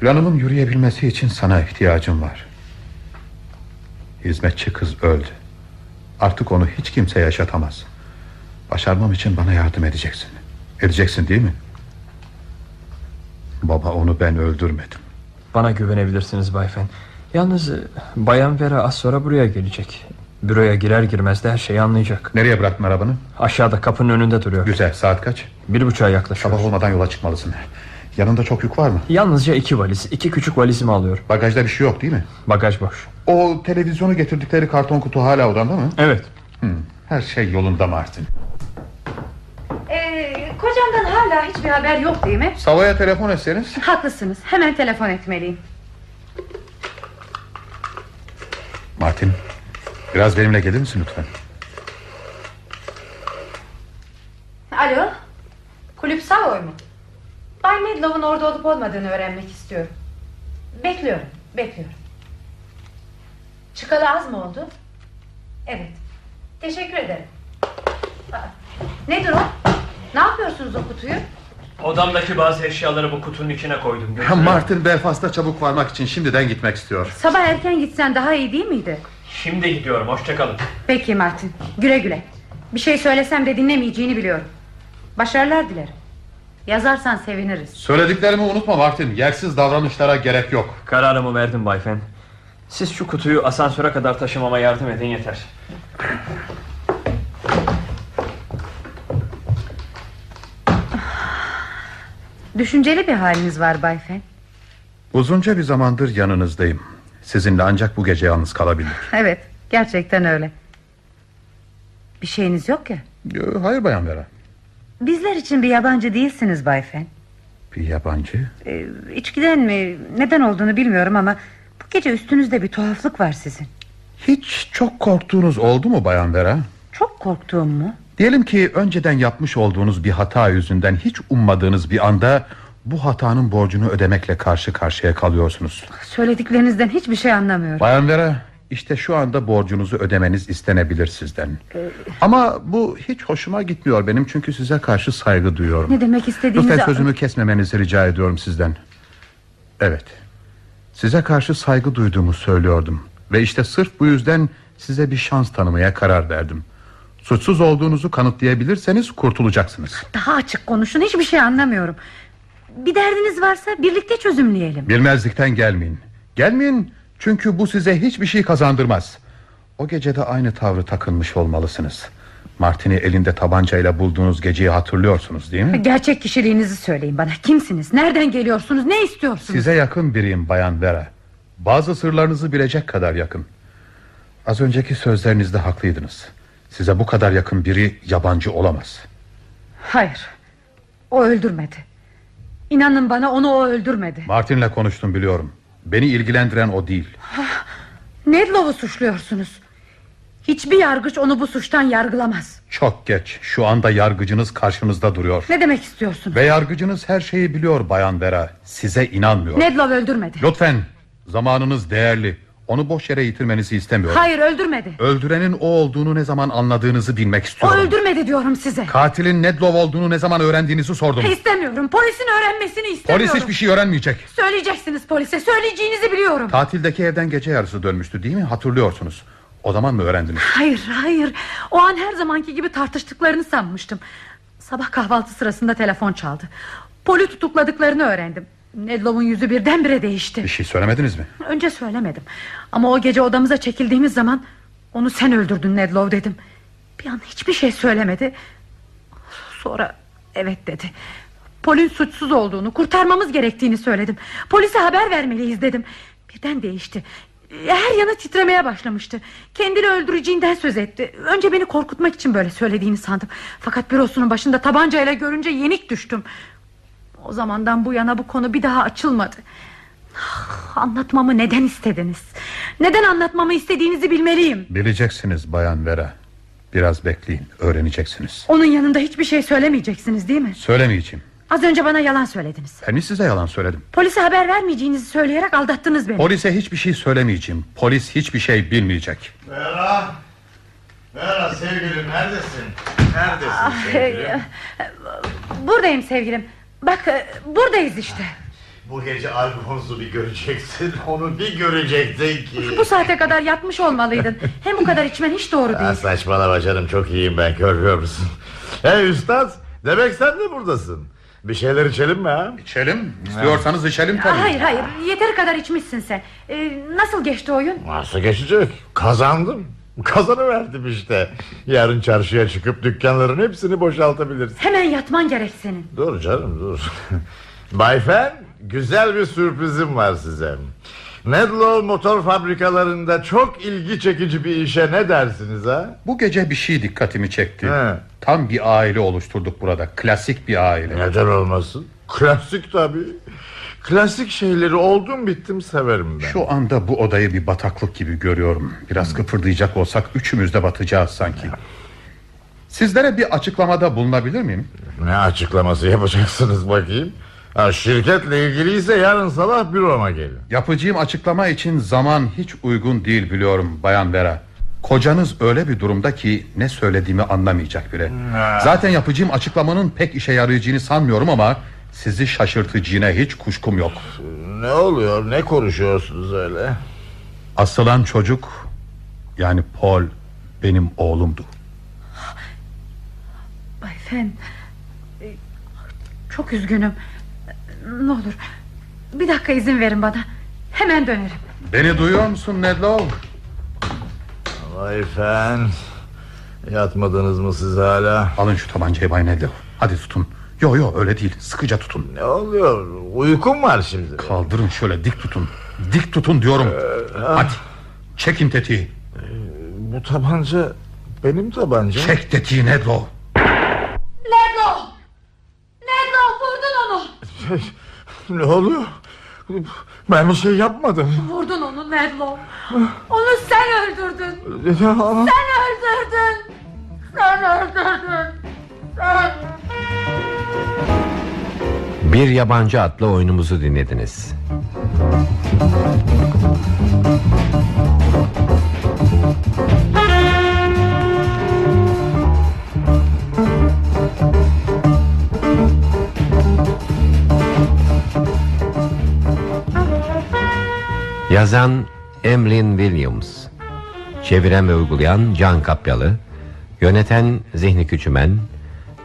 Planımın yürüyebilmesi için sana ihtiyacım var. Hizmetçi kız öldü. Artık onu hiç kimse yaşatamaz. Başarmam için bana yardım edeceksin. Edeceksin değil mi? Baba onu ben öldürmedim. Bana güvenebilirsiniz Bay Fen. Yalnız Bayan Vera az sonra buraya gelecek. Büroya girer girmez de her şeyi anlayacak. Nereye bıraktın arabanı? Aşağıda kapının önünde duruyor. Güzel saat kaç? Bir buçuğa yaklaşıyor. Sabah olmadan yola çıkmalısın. Yanında çok yük var mı? Yalnızca iki valiz. iki küçük valizimi alıyor. Bagajda bir şey yok değil mi? Bagaj boş. O televizyonu getirdikleri karton kutu hala odanda mı? Evet. Hmm, her şey yolunda Martin. Ee, kocamdan hala hiçbir haber yok değil mi? Savaya telefon etseniz. Haklısınız hemen telefon etmeliyim. Martin biraz benimle gelir misin lütfen? Alo Kulüp Savoy mu? Bay Medlov'un orada olup olmadığını öğrenmek istiyorum. Bekliyorum bekliyorum. Çıkalı az mı oldu? Evet Teşekkür ederim Aa, Nedir o? Ne yapıyorsunuz o kutuyu? Odamdaki bazı eşyaları bu kutunun içine koydum. Martin Belfast'a çabuk varmak için şimdiden gitmek istiyor. Sabah erken gitsen daha iyi değil miydi? Şimdi gidiyorum hoşçakalın. Peki Martin güle güle Bir şey söylesem de dinlemeyeceğini biliyorum Başarılar dilerim Yazarsan seviniriz Söylediklerimi unutma Martin. Yersiz davranışlara gerek yok. Kararımı verdim Bay Fen. Siz şu kutuyu asansöre kadar taşımama yardım edin yeter. Düşünceli bir haliniz var Bay Fen Uzunca bir zamandır yanınızdayım. Sizinle ancak bu gece yalnız kalabilir. Evet gerçekten öyle Bir şeyiniz yok ya Hayır Bayan Vera. Bizler için bir yabancı değilsiniz Bay Fen Bir yabancı. ee, İçkiden mi neden olduğunu bilmiyorum ama Bu gece üstünüzde bir tuhaflık var sizin Hiç çok korktuğunuz oldu mu Bayan Vera? Çok korktuğum mu? Diyelim ki önceden yapmış olduğunuz bir hata yüzünden hiç ummadığınız bir anda bu hatanın borcunu ödemekle karşı karşıya kalıyorsunuz. Söylediklerinizden hiçbir şey anlamıyorum Bayan Vera işte şu anda borcunuzu ödemeniz istenebilir sizden. Ama bu hiç hoşuma gitmiyor benim çünkü size karşı saygı duyuyorum. Ne demek istediğinizi Lütfen sözümü kesmemenizi rica ediyorum sizden. Evet. Size karşı saygı duyduğumu söylüyordum. Ve işte sırf bu yüzden size bir şans tanımaya karar verdim. Suçsuz olduğunuzu kanıtlayabilirseniz kurtulacaksınız. Daha açık konuşun hiçbir şey anlamıyorum Bir derdiniz varsa birlikte çözümleyelim Bilmezlikten gelmeyin. Gelmeyin çünkü bu size hiçbir şey kazandırmaz. O gecede aynı tavrı takınmış olmalısınız. Martin'i elinde tabancayla bulduğunuz geceyi hatırlıyorsunuz değil mi? Gerçek kişiliğinizi söyleyin bana Kimsiniz nereden geliyorsunuz ne istiyorsunuz Size yakın biriyim Bayan Vera. Bazı sırlarınızı bilecek kadar yakın. Az önceki sözlerinizde haklıydınız. Size bu kadar yakın biri yabancı olamaz. Hayır O öldürmedi İnanın bana onu o öldürmedi Martin'le konuştum biliyorum. Beni ilgilendiren o değil. Nedlov'u suçluyorsunuz Hiçbir yargıç onu bu suçtan yargılamaz Çok geç. Şu anda yargıcınız karşınızda duruyor. Ne demek istiyorsunuz Ve yargıcınız her şeyi biliyor Bayan Vera. Size inanmıyor. Nedlov öldürmedi Lütfen zamanınız değerli. Onu boş yere yitirmenizi istemiyorum. Hayır öldürmedi Öldürenin o olduğunu ne zaman anladığınızı bilmek O istiyorum. öldürmedi diyorum size Katilin Nedlov olduğunu ne zaman öğrendiğinizi sordum. İstemiyorum polisin öğrenmesini istemiyorum Polis hiçbir şey öğrenmeyecek. Söyleyeceksiniz polise söyleyeceğinizi biliyorum Tatildeki evden gece yarısı dönmüştü değil mi? Hatırlıyorsunuz. O zaman mı öğrendiniz? Hayır hayır O an her zamanki gibi tartıştıklarını sanmıştım Sabah kahvaltı sırasında telefon çaldı Poli tutukladıklarını öğrendim Nedlov'un yüzü birdenbire değişti. Bir şey söylemediniz mi? Önce söylemedim. Ama o gece odamıza çekildiğimiz zaman Onu sen öldürdün Nedlov dedim. Bir an hiçbir şey söylemedi. Sonra evet dedi. Polin suçsuz olduğunu kurtarmamız gerektiğini söyledim. Polise haber vermeliyiz dedim. Birden değişti. Her yanı titremeye başlamıştı. Kendini öldüreceğinden söz etti. Önce beni korkutmak için böyle söylediğini sandım. Fakat bürosunun başında tabancayla görünce yenik düştüm O zamandan bu yana bu konu bir daha açılmadı. Ah, Anlatmamı neden istediniz? Neden anlatmamı istediğinizi bilmeliyim. Bileceksiniz Bayan Vera. Biraz bekleyin öğreneceksiniz. Onun yanında hiçbir şey söylemeyeceksiniz değil mi? Söylemeyeceğim. Az önce bana yalan söylediniz. Ben size yalan söyledim. Polise haber vermeyeceğinizi söyleyerek aldattınız beni. Polise hiçbir şey söylemeyeceğim. Polis hiçbir şey bilmeyecek. Vera? Vera sevgilim neredesin? Neredesin Ah, sevgilim? e, Buradayım sevgilim Bak e, buradayız işte. Bu gece Alfonso bir göreceksin Onu bir göreceksin ki. Bu saate kadar yatmış olmalıydın. Hem bu kadar içmen hiç doğru Ha, değil. saçmalama canım çok iyiyim ben görüyor musun? Hey üstad demek sen de buradasın. Bir şeyler içelim mi ha? İçelim istiyorsanız içelim tabii. Hayır hayır yeteri kadar içmişsin sen. Ee, Nasıl geçti oyun? Nasıl geçecek? Kazandım Kazanıverdim işte Yarın çarşıya çıkıp dükkanların hepsini boşaltabilirsin Hemen yatman gerek senin Dur canım dur Bay Fen güzel bir sürprizim var size Medlow motor fabrikalarında çok ilgi çekici bir işe ne dersiniz ha? Bu gece bir şey dikkatimi çekti He. Tam bir aile oluşturduk burada Klasik bir aile Neden olmasın? Klasik tabii. Klasik şeyleri oldum bittim severim ben. Şu anda bu odayı bir bataklık gibi görüyorum Biraz kıpırdayacak olsak üçümüz de batacağız sanki Sizlere bir açıklamada bulunabilir miyim? Ne açıklaması yapacaksınız bakayım? Ha, şirketle ilgiliyse yarın sabah büroma gelin. Yapacağım açıklama için zaman hiç uygun değil biliyorum Bayan Vera Kocanız öyle bir durumda ki ne söylediğimi anlamayacak bile Zaten yapacağım açıklamanın pek işe yarayacağını sanmıyorum ama Sizi şaşırtacağına hiç kuşkum yok Ne oluyor ne konuşuyorsunuz öyle? Asılan çocuk yani Paul benim oğlumdu Bay Fen e, Çok üzgünüm Ne olur Bir dakika izin verin bana Hemen dönerim Beni duyuyor musun Nedlow? Vay fen. Yatmadınız mı siz hala? Alın şu tabancayı Bay Nedlow Hadi tutun Yo yo öyle değil. Sıkıca tutun. Ne oluyor? Uykum var şimdi. Kaldırın şöyle dik tutun. Dik tutun diyorum. Hadi çekin tetiği. Bu tabanca benim tabancam. Çek tetiği Nedlow Nedlo Nedlo vurdun onu! Ne oluyor? Ben bir şey yapmadım. Vurdun onu Nedlo Onu sen öldürdün. Sen öldürdün. Sen öldürdün. Sen Bir Yabancı adlı oyunumuzu dinlediniz. Yazan Emlyn Williams. Çeviren ve uygulayan Can Kapyalı. Yöneten Zihni Küçümen.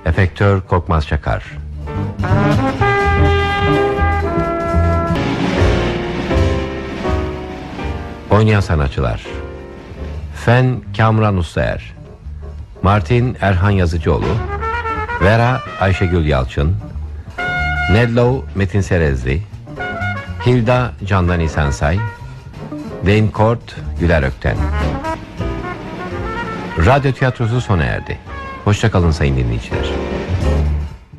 Efektör Korkmaz Çakar Oynayan sanatçılar Fen Kamran Ustaer Martin Erhan Yazıcıoğlu Vera Ayşegül Yalçın Nedlow Metin Serezli Hilda Candan İsensay Dane Kort Güler Ökten Radyo tiyatrosu sona erdi. Hoşçakalın sayın dinleyiciler.